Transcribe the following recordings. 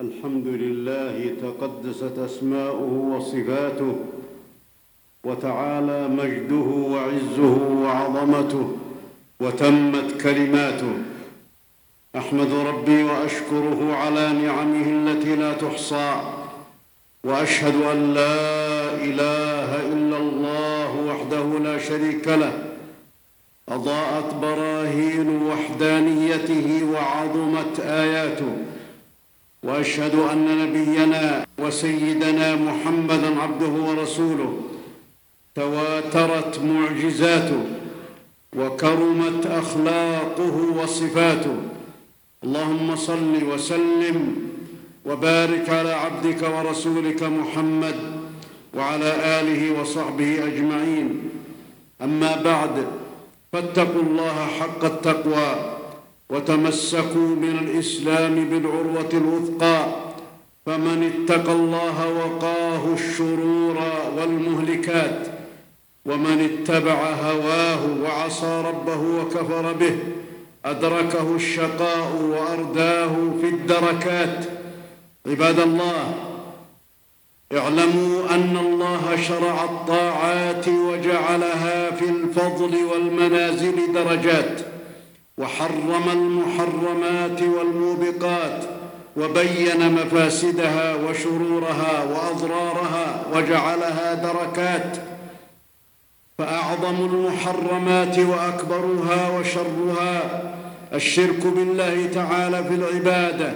الحمد لله تقدست أسماؤه وصفاته وتعالى مجده وعزه وعظمته وتمت كلماته. أحمد ربي وأشكره على نعمه التي لا تحصى وأشهد أن لا إله إلا الله وحده لا شريك له. أضاءت براهين وحدانيته وعظمت آياته. وأشهد أن نبينا وسيدنا محمدا عبده ورسوله تواترت معجزاته وكرمت أخلاقه وصفاته. اللهم صل وسلم وبارك على عبدك ورسولك محمد وعلى آله وصحبه أجمعين. أما بعد فاتقوا الله حق التقوى. وتمسكوا من الإسلام بالعروة الوثقى فمن اتقى الله وقاه الشرور والمهلكات ومن اتبع هواه وعصى ربه وكفر به أدركه الشقاء وأرداه في الدركات. عباد الله اعلموا أن الله شرع الطاعات وجعلها في الفضل والمنازل درجات. وحرم المحرمات والموبقات وبين مفاسدها وشرورها وأضرارها وجعلها دركات فأعظم المحرمات وأكبرها وشرها الشرك بالله تعالى في العبادة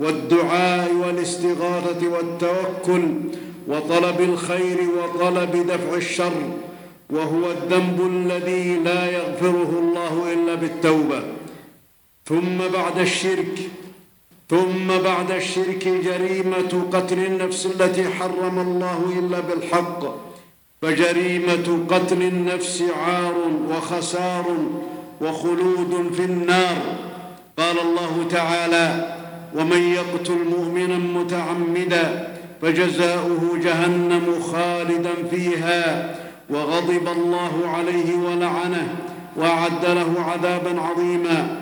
والدعاء والاستغاثة والتوكل وطلب الخير وطلب دفع الشر وهو الذنب الذي لا يغفره الله إلا بالتوبة. ثم بعد الشرك ثم بعد الشرك جريمة قتل النفس التي حرم الله إلا بالحق. فجريمة قتل النفس عار وخسار وخلود في النار. قال الله تعالى ومن يقتل مؤمنا متعمدا فجزاؤه جهنم خالدا فيها. وغضب الله عليه ولعنه وأعد له عذابا عظيما.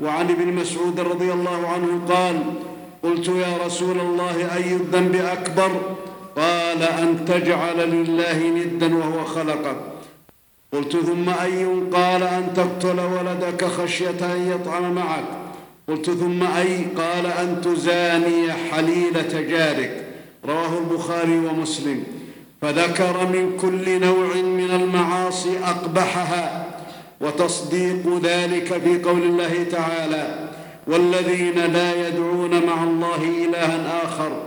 وعن ابن مسعود رضي الله عنه قال قلت يا رسول الله أي الذنب أكبر؟ قال أن تجعل لله ندا وهو خلقك. قلت ثم أي قال أن تقتل ولدك خشية أن يطعم معك. قلت ثم أي قال أن تزاني حليلة جارك. رواه البخاري ومسلم. فذكر من كل نوع من المعاصي أقبحها وتصديق ذلك في قول الله تعالى والذين لا يدعون مع الله إلها آخر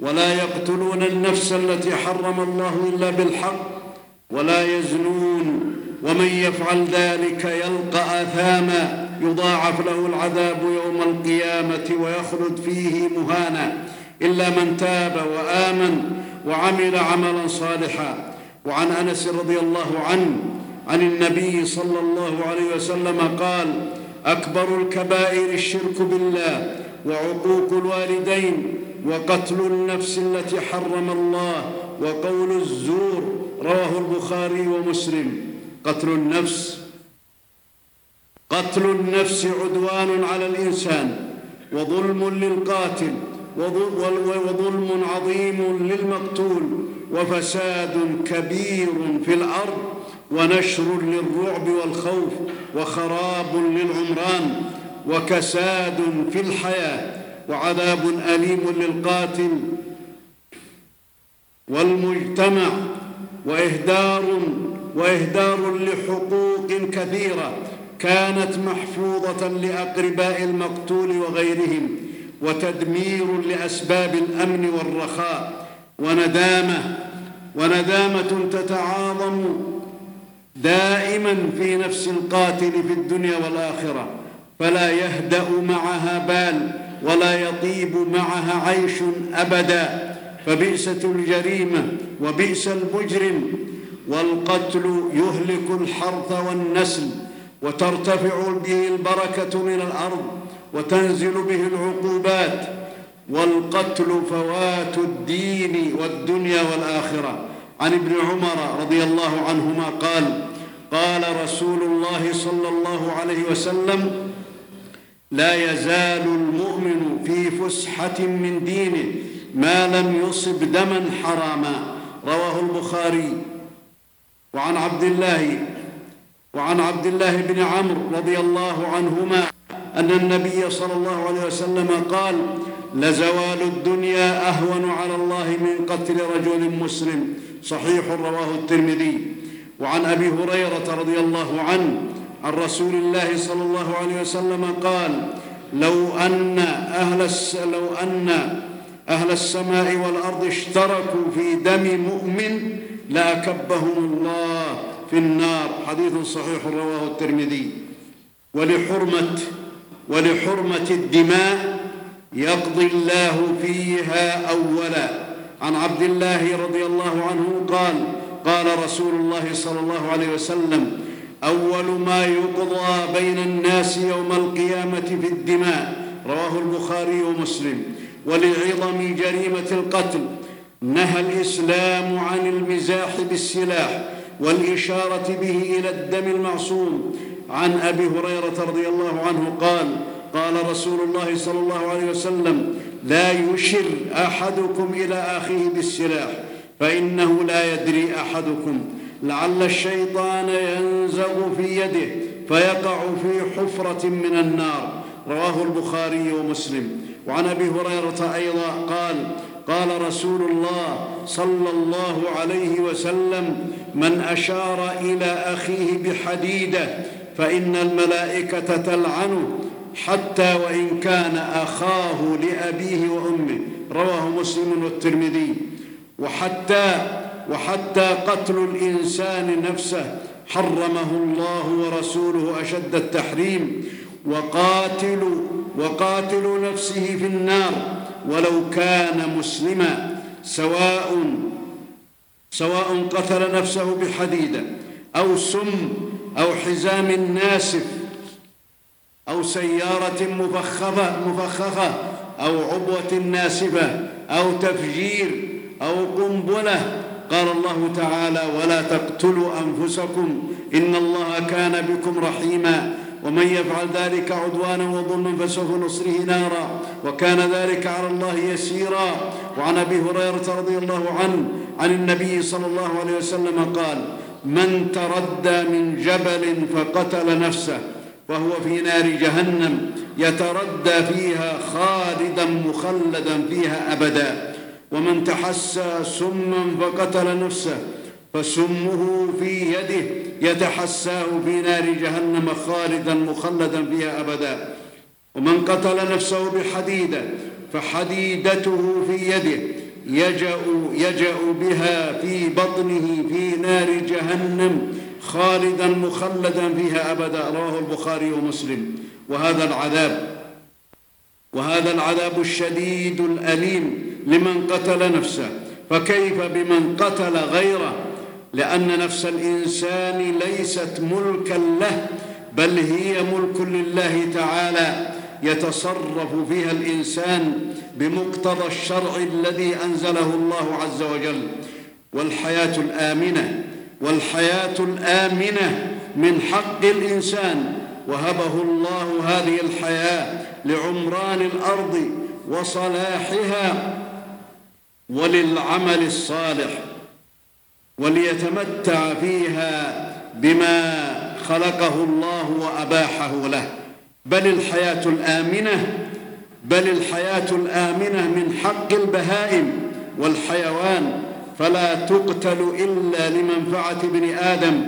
ولا يقتلون النفس التي حرم الله إلا بالحق ولا يزنون ومن يفعل ذلك يلقى آثاما يضاعف له العذاب يوم القيامة ويخلد فيه مهانا إلا من تاب وآمن وعمل عملا صالحا. وعن أنس رضي الله عنه عن النبي صلى الله عليه وسلم قال أكبر الكبائر الشرك بالله وعقوق الوالدين وقتل النفس التي حرم الله وقول الزور رواه البخاري ومسلم. قتل النفس قتل النفس عدوان على الإنسان وظلم للقاتل وظلم عظيم للمقتول وفساد كبير في الأرض ونشر للرعب والخوف وخراب للعمران وكساد في الحياة وعذاب أليم للقاتل والمجتمع واهدار وإهدار لحقوق كثيرة كانت محفوظة لأقرباء المقتول وغيرهم وتدمير لأسباب الأمن والرخاء. وندامة وندامة تتعاظم دائما في نفس القاتل في الدنيا والآخرة. فلا يهدأ معها بال ولا يطيب معها عيش أبدا. فبئست الجريمة وبئس المجرم. والقتل يهلك الحرث والنسل وترتفع به البركة من الأرض. وتنزل به العقوبات والقتل فوات الدين والدنيا والآخرة. عن ابن عمر رضي الله عنهما قال قال رسول الله صلى الله عليه وسلم لا يزال المؤمن في فسحة من دينه ما لم يصب دما حراما. رواه البخاري. وعن عبد الله وعن عبد الله بن عمرو رضي الله عنهما أن النبي صلى الله عليه وسلم قال لزوال الدنيا أهون على الله من قتل رجل مسلم. صحيح رواه الترمذي. وعن أبي هريرة رضي الله عنه عن رسول الله صلى الله عليه وسلم قال لو أن أهل الس... لو أن أهل السماء والأرض اشتركوا في دم مؤمن لأكبهم الله في النار. حديث صحيح رواه الترمذي. ولحرمة ولحرمة الدماء يقضي الله فيها أولا. عن عبد الله رضي الله عنه قال قال رسول الله صلى الله عليه وسلم أول ما يقضى بين الناس يوم القيامة في الدماء. رواه البخاري ومسلم. ولعظم جريمة القتل. نهى الإسلام عن المزاح بالسلاح والإشارة به إلى الدم المعصوم. عن أبي هريرة رضي الله عنه قال قال رسول الله صلى الله عليه وسلم لا يشر أحدكم إلى أخيه بالسلاح فإنه لا يدري أحدكم. لعل الشيطان ينزغ في يده فيقع في حفرة من النار. رواه البخاري ومسلم. وعن أبي هريرة أيضا قال قال رسول الله صلى الله عليه وسلم من أشار إلى أخيه بحديدة فإن الملائكة تلعنه حتى وإن كان أخاه لأبيه وأمه. رواه مسلم والترمذي. وحتى وحتى قتل الإنسان نفسه حرمه الله ورسوله أشد التحريم. وقاتل وقاتل نفسه في النار ولو كان مسلما. سواء سواء قتل نفسه بحديدة أو سم أو حزام ناسف أو سيارة مفخخة مفخخة أو عبوة ناسفة أو تفجير أو قنبلة. قال الله تعالى ولا تقتلوا أنفسكم إن الله كان بكم رحيما. ومن يفعل ذلك عدوانا وظلما فسوف نصره نارا. وكان ذلك على الله يسيرا. وعن أبي هريرة رضي الله عنه عن النبي صلى الله عليه وسلم قال من تردى من جبل فقتل نفسه وهو في نار جهنم يتردى فيها خالدا مخلدا فيها أبدا. ومن تحسى سما فقتل نفسه فسمه في يده يتحساه في نار جهنم خالدا مخلدا فيها أبدا. ومن قتل نفسه بحديدة فحديدته في يده يجأ, يجأ بها في بطنه في نار جهنم خالدا مخلدا فيها أبدا رواه البخاري ومسلم. وهذا العذاب وهذا العذاب الشديد الأليم لمن قتل نفسه. فكيف بمن قتل غيره؟ لأن نفس الإنسان ليست ملكا له بل هي ملك لله تعالى. يتصرف فيها الإنسان بمقتضى الشرع الذي أنزله الله عز وجل. والحياة الآمنة والحياة الآمنة من حق الإنسان. وهبه الله هذه الحياة لعمران الأرض وصلاحها وللعمل الصالح وليتمتع فيها بما خلقه الله وأباحه له. بل الحياة الآمنة بل الحياة الآمنة من حق البهائم والحيوان فلا تقتل إلا لمنفعة ابن آدم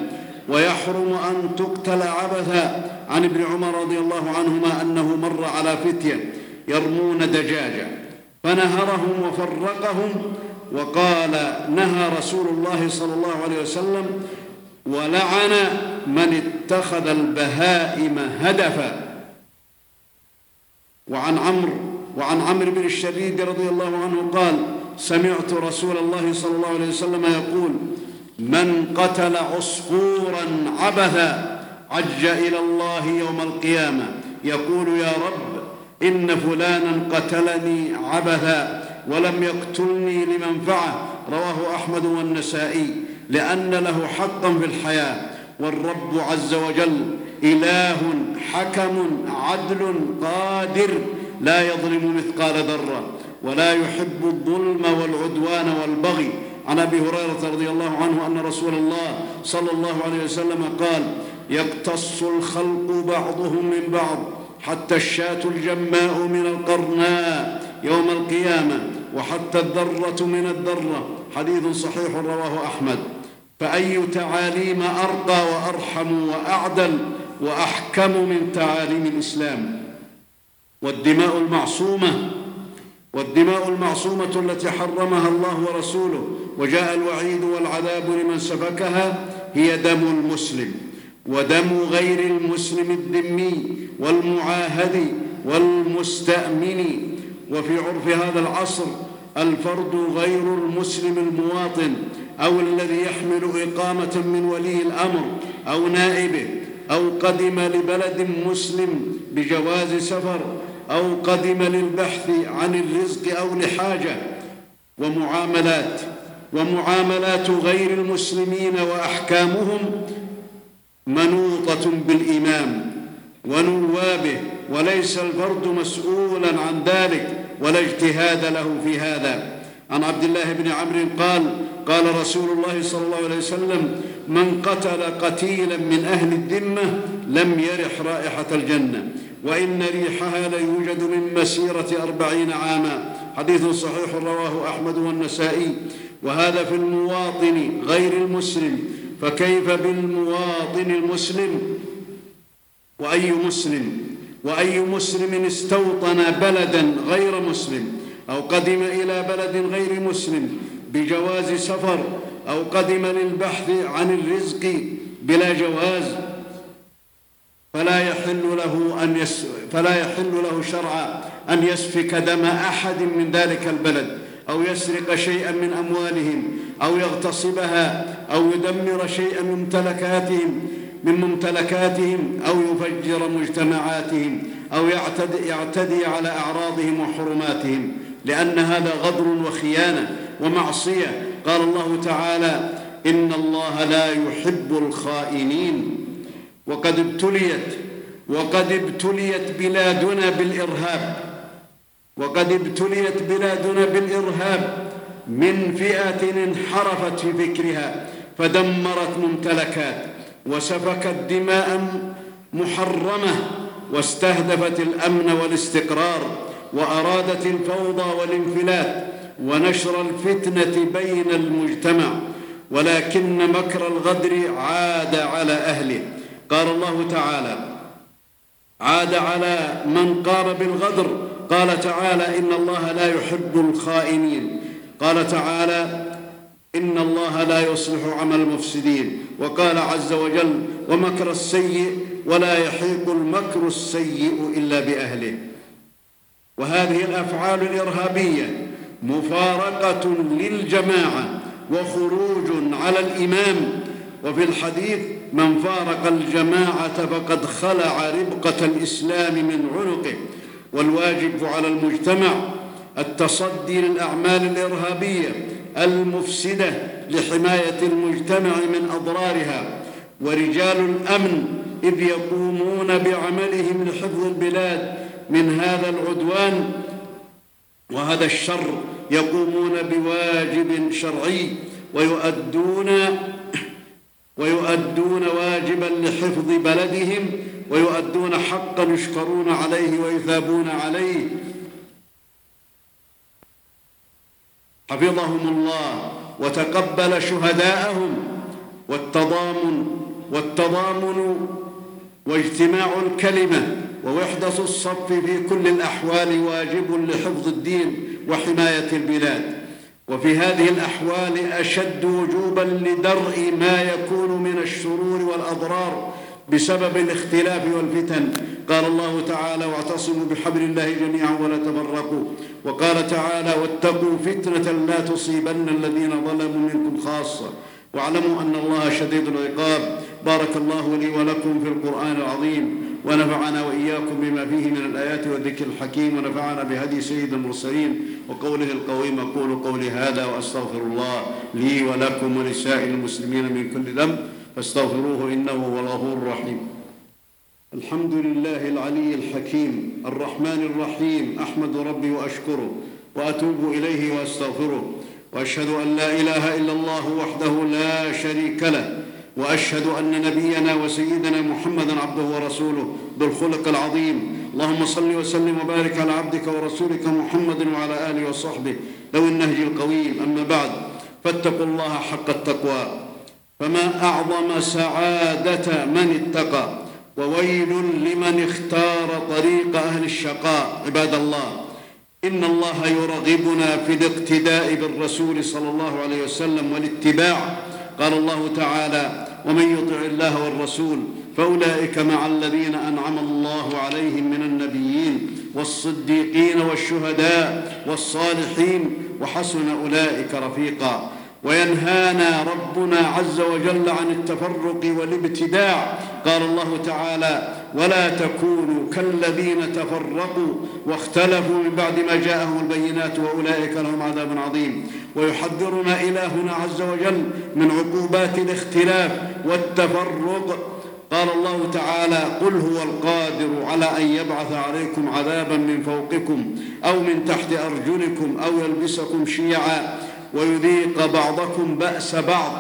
ويحرم أن تقتل عبثا. عن ابن عمر رضي الله عنهما أنه مر على فتية يرمون دجاجة فنهرهم وفرقهم وقال نهى رسول الله صلى الله عليه وسلم ولعن من اتخذ البهائم هدفا. وعن عمرو وعن عمرو بن الشريد رضي الله عنه قال سمعت رسول الله صلى الله عليه وسلم يقول من قتل عصفورا عبثا عج إلى الله يوم القيامة. يقول يا رب إن فلانا قتلني عبثا ولم يقتلني لمنفعه رواه أحمد والنسائي لأن له حقا في الحياة والرب عز وجل إله حكم عدل قادر لا يظلم مثقال ذرة ولا يحب الظلم والعدوان والبغي. عن أبي هريرة رضي الله عنه أن رسول الله صلى الله عليه وسلم قال يقتص الخلق بعضهم من بعض حتى الشاة الجماء من القرناء يوم القيامة وحتى الذرة من الذرة حديث صحيح رواه أحمد. فأي تعاليم أرقى وأرحم وأعدل وأحكم من تعاليم الإسلام. والدماء المعصومة والدماء المعصومة التي حرمها الله ورسوله وجاء الوعيد والعذاب لمن سفكها هي دم المسلم ودم غير المسلم الذمي والمعاهد والمستأمن. وفي عرف هذا العصر الفرد غير المسلم المواطن أو الذي يحمل إقامة من ولي الأمر أو نائبه أو قدم لبلد مسلم بجواز سفر أو قدم للبحث عن الرزق أو لحاجة. ومعاملات ومعاملات غير المسلمين وأحكامهم منوطة بالإمام ونوابه وليس الفرد مسؤولا عن ذلك ولا اجتهاد له في هذا. عن عبد الله بن عمرو قال قال رسول الله صلى الله عليه وسلم من قتل قتيلا من أهل الذمة لم يرح رائحة الجنة وإن ريحها ليوجد من مسيرة أربعين عاما. حديث صحيح رواه أحمد والنسائي. وهذا في المواطن غير المسلم فكيف بالمواطن المسلم؟ وأي مسلم؟ وأي مسلم استوطن بلدا غير مسلم أو قدم إلى بلد غير مسلم بجواز سفر أو قدم للبحث عن الرزق بلا جواز فلا يحل له أن يس فلا يحل له شرعا أن يسفك دم أحد من ذلك البلد أو يسرق شيئا من أموالهم أو يغتصبها أو يدمر شيئا من ممتلكاتهم من ممتلكاتهم أو يفجر مجتمعاتهم أو يعتدي, يعتدي على أعراضهم وحرماتهم لأن هذا غدر وخيانة. ومعصية. قال الله تعالى إن الله لا يحب الخائنين. وقد ابتليت وقد ابتليت بلادنا بالإرهاب. وقد ابتليت بلادنا بالإرهاب من فئة انحرفت في فكرها فدمرت ممتلكات وسفكت دماء محرمة واستهدفت الأمن والاستقرار وأرادت الفوضى والانفلات. ونشر الفتنة بين المجتمع ولكن مكر الغدر عاد على أهله. قال الله تعالى عاد على من قام بالغدر. قال تعالى إن الله لا يحب الخائنين. قال تعالى إن الله لا يصلح عمل المفسدين. وقال عز وجل ومكر السيء ولا يحيق المكر السيء إلا بأهله. وهذه الأفعال الإرهابية مفارقة للجماعة وخروج على الإمام. وفي الحديث من فارق الجماعة فقد خلع ربقة الإسلام من عنقه. والواجب على المجتمع التصدي للأعمال الإرهابية المفسدة لحماية المجتمع من أضرارها. ورجال الأمن إذ يقومون بعملهم لحفظ البلاد من هذا العدوان. وهذا الشر يقومون بواجب شرعي ويؤدون ويؤدون واجبا لحفظ بلدهم ويؤدون حقا يشكرون عليه ويثابون عليه. حفظهم الله وتقبل شهداءهم والتضامن والتضامن واجتماع الكلمة ووحدة الصف في كل الأحوال واجب لحفظ الدين. وحماية البلاد. وفي هذه الأحوال أشد وجوبا لدرء ما يكون من الشرور والأضرار بسبب الاختلاف والفتن. قال الله تعالى واعتصموا بحبل الله جميعا ولا تفرقوا وقال تعالى واتقوا فتنة لا تصيبن الذين ظلموا منكم خاصة واعلموا أن الله شديد العقاب. بارك الله لي ولكم في القرآن العظيم. ونفعنا وإياكم بما فيه من الآيات والذكر الحكيم ونفعنا بهدي سيد المرسلين وقوله القويم أقول قولي هذا وأستغفر الله لي ولكم ولسائر المسلمين من كل ذنب فاستغفروه إنه هو الغفور الرحيم. الحمد لله العلي الحكيم الرحمن الرحيم أحمد ربي وأشكره وأتوب إليه وأستغفره وأشهد أن لا إله إلا الله وحده لا شريك له وأشهد أن نبينا وسيدنا محمدا عبده ورسوله ذو الخلق العظيم. اللهم صل وسلم وبارك على عبدك ورسولك محمد وعلى آله وصحبه. ذوي النهج القويم. أما بعد فاتقوا الله حق التقوى. فما أعظم سعادة من اتقى وويل لمن اختار طريق أهل الشقاء. عباد الله إن الله يرغبنا في الاقتداء بالرسول صلى الله عليه وسلم والاتباع قال الله تعالى ومن يطع الله والرسول فأولئك مع الذين أنعم الله عليهم من النبيين والصديقين والشهداء والصالحين وحسن أولئك رفيقا. وينهانا ربنا عز وجل عن التفرق والابتداع. قال الله تعالى ولا تكونوا كالذين تفرقوا واختلفوا من بعد ما جاءهم البينات وأولئك لهم عذاب عظيم. ويحذرنا إلهنا عز وجل من عقوبات الاختلاف والتفرق. قال الله تعالى قل هو القادر على أن يبعث عليكم عذابا من فوقكم أو من تحت أرجلكم أو يلبسكم شيعا ويذيق بعضكم بأس بعض.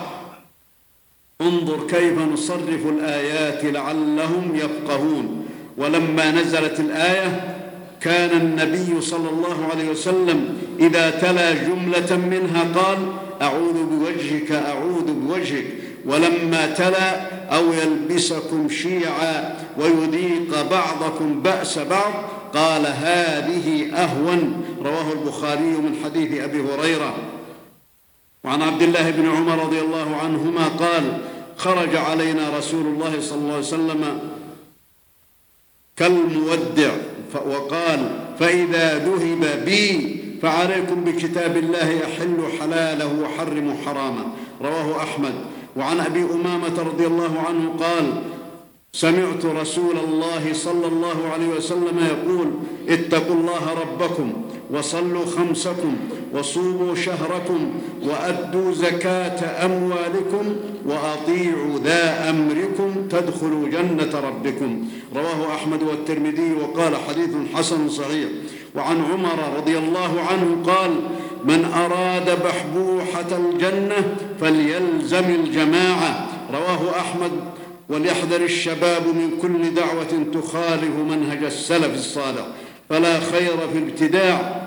انظر كيف نصرف الآيات لعلهم يفقهون. ولما نزلت الآية كان النبي صلى الله عليه وسلم إذا تلا جملة منها قال أعوذ بوجهك أعوذ بوجهك. ولما تلا أو يلبسكم شيعا ويذيق بعضكم بأس بعض قال هذه أهون. رواه البخاري من حديث أبي هريرة. وعن عبد الله بن عمر رضي الله عنهما قال خرج علينا رسول الله صلى الله عليه وسلم كالمودع. وقال فإذا ذهب بي فعليكم بكتاب الله يحل حلاله وحرم حرامه رواه أحمد. وعن أبي أمامة رضي الله عنه قال سمعت رسول الله صلى الله عليه وسلم يقول اتقوا الله ربكم وصلوا خمسكم وصوموا شهركم وأدوا زكاة أموالكم وأطيعوا ذا أمركم تدخلوا جنة ربكم. رواه أحمد والترمذي وقال حديث حسن صحيح. وعن عمر رضي الله عنه قال من أراد بحبوحة الجنة فليلزم الجماعة. رواه أحمد. وليحذر الشباب من كل دعوة تخالف منهج السلف الصالح. فلا خير في ابتداع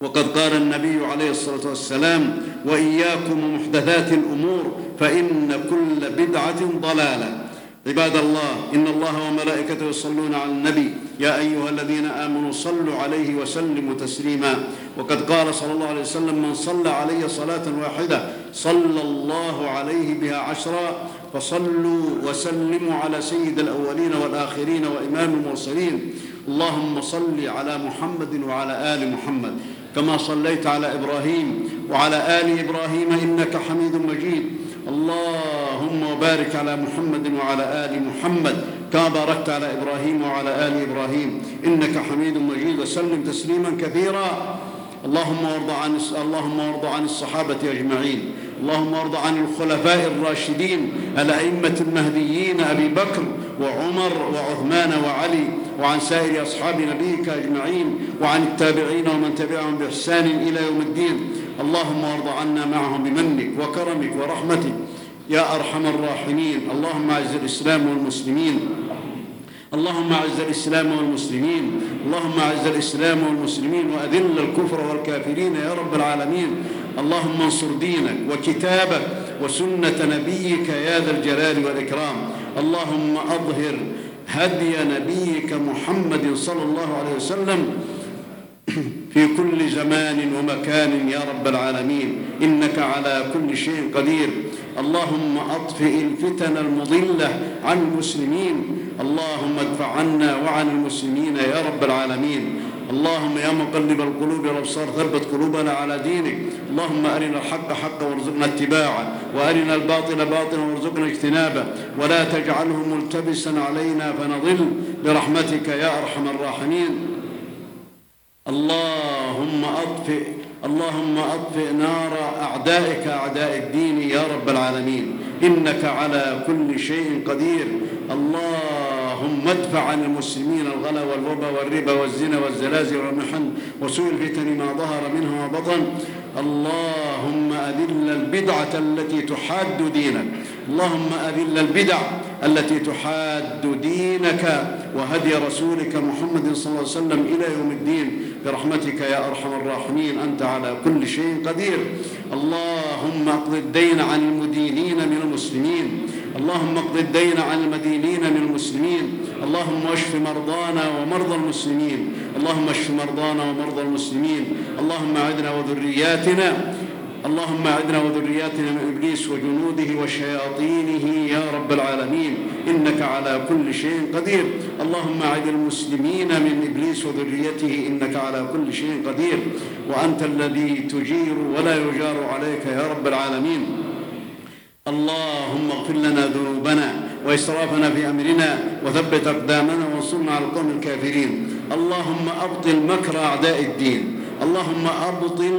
وقد قال النبي عليه الصلاة والسلام وإياكم ومحدثات الأمور فإن كل بدعة ضلالة. عباد الله إن الله وملائكته يصلون على النبي. يا أيها الذين آمنوا صلوا عليه وسلموا تسليما. وقد قال صلى الله عليه وسلم من صلى علي صلاة واحدة صلى الله عليه بها عشرا فصلوا وسلموا على سيد الأولين والآخرين وإمام المرسلين. اللهم صل على محمد وعلى آل محمد. كما صليت على إبراهيم وعلى آل إبراهيم إنك حميد مجيد. اللهم بارك على محمد وعلى آل محمد كما باركت على إبراهيم وعلى آل إبراهيم. إنك حميد مجيد. وسلم تسليما كثيرا. اللهم وارض عن اللهم وارض عن الصحابة أجمعين. اللهم وارض عن الخلفاء الراشدين الأئمة المهديين أبي بكر وعمر وعثمان وعلي وعن سائر أصحاب نبيك أجمعين وعن التابعين ومن تبعهم بإحسان إلى يوم الدين. اللهم وارض عنا معهم بمنك وكرمك ورحمتك يا أرحم الراحمين. اللهم أعز الإسلام والمسلمين. اللهم أعز الإسلام والمسلمين. اللهم أعز الإسلام والمسلمين وأذل الكفر والكافرين يا رب العالمين. اللهم انصر دينك وكتابك وسنة نبيك يا ذا الجلال والإكرام. اللهم أظهر هدي نبيك محمد صلى الله عليه وسلم في كل زمان ومكان يا رب العالمين. إنك على كل شيء قدير. اللهم اطفئ الفتن المضلة عن المسلمين. اللهم ادفع عنا وعن المسلمين يا رب العالمين. اللهم يا مقلب القلوب والأبصار ثبت قلوبنا على دينك. اللهم أرنا الحق حقا وارزقنا اتباعه. وأرنا الباطل باطلا وارزقنا اجتنابه. ولا تجعله ملتبسا علينا فنضل. برحمتك يا أرحم الراحمين. اللهم أطفئ اللهم أطفئ نار أعدائك أعداء الدين يا رب العالمين. إنك على كل شيء قدير. الله اللهم ادفع عن المسلمين الغلا والوبا والربا والزنا والزلازل والمحن وسوء الفتن ما ظهر منها وبطن اللهم أذل البدعة التي تحاد دينك. اللهم أذل البدع التي تحاد دينك. وهدي رسولك محمد صلى الله عليه وسلم إلى يوم الدين. برحمتك يا أرحم الراحمين أنت على كل شيء قدير. اللهم اقض الدين عن المدينين من المسلمين. اللهم اقض الدين عن المدينين من المسلمين. اللهم اشف مرضانا ومرضى المسلمين. اللهم اشف مرضانا ومرضى المسلمين. اللهم أعدنا وذرياتنا. اللهم أعدنا وذرياتنا من إبليس وجنوده وشياطينه يا رب العالمين. إنك على كل شيء قدير. اللهم أعد المسلمين من إبليس وذريته إنك على كل شيء قدير. وأنت الذي تجير ولا يجار عليك يا رب العالمين. اللهم اغفر لنا ذنوبنا وإسرافنا في أمرنا وثبت أقدامنا وانصرنا على القوم الكافرين. اللهم أبطل مكر أعداء الدين. اللهم أبطل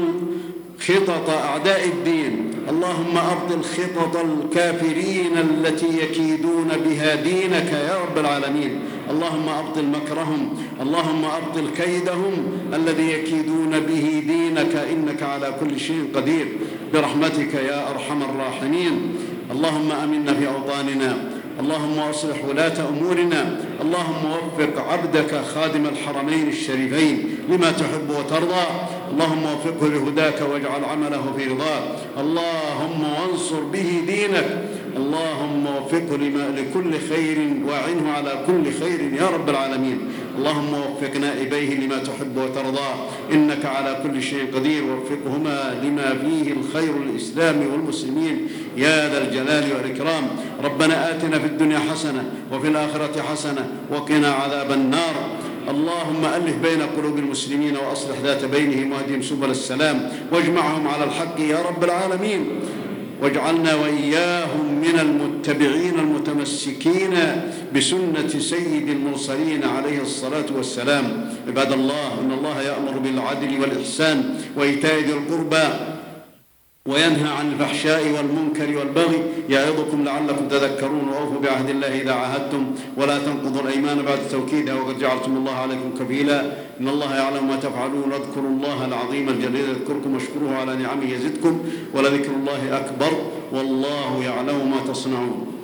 خطط أعداء الدين. اللهم أبطل خطط الكافرين التي يكيدون بها دينك يا رب العالمين. اللهم أبطل مكرهم. اللهم أبطل كيدهم الذي يكيدون به دينك. إنك على كل شيء قدير. برحمتك يا أرحم الراحمين. اللهم أمنا في أوطاننا. اللهم أصلح ولاة أمورنا. اللهم وفق عبدك خادم الحرمين الشريفين لما تحب وترضى. اللهم وفقه لهداك واجعل عمله في رضاك. اللهم وانصر به دينك. اللهم وفقه لما لكل خير واعنه على كل خير يا رب العالمين. اللهم وفق نائبيه لما تحب وترضى إنك على كل شيء قدير. وفقهما لما فيه الخير للاسلام والمسلمين. يا ذا الجلال والإكرام. ربنا آتنا في الدنيا حسنة وفي الآخرة حسنة. وقنا عذاب النار. اللهم ألف بين قلوب المسلمين وأصلح ذات بينهم وأهدهم سبل السلام واجمعهم على الحق يا رب العالمين. واجعلنا وإياهم من المتبعين المتمسكين بسنة سيد المرسلين عليه الصلاة والسلام. عباد الله إن الله يأمر بالعدل والإحسان وإيتاء ذي القربى وينهى عن الفحشاء والمنكر والبغي يعظكم لعلكم تذكرون وأوفوا بعهد الله إذا عاهدتم. ولا تنقضوا الأيمان بعد توكيدها وقد جعلتم الله عليكم كفيلا. إن الله يعلم ما تفعلون اذكروا الله العظيم الجليل. يذكركم واشكروه على نعمه يزدكم ولذكر الله أكبر والله يعلم ما تصنعون.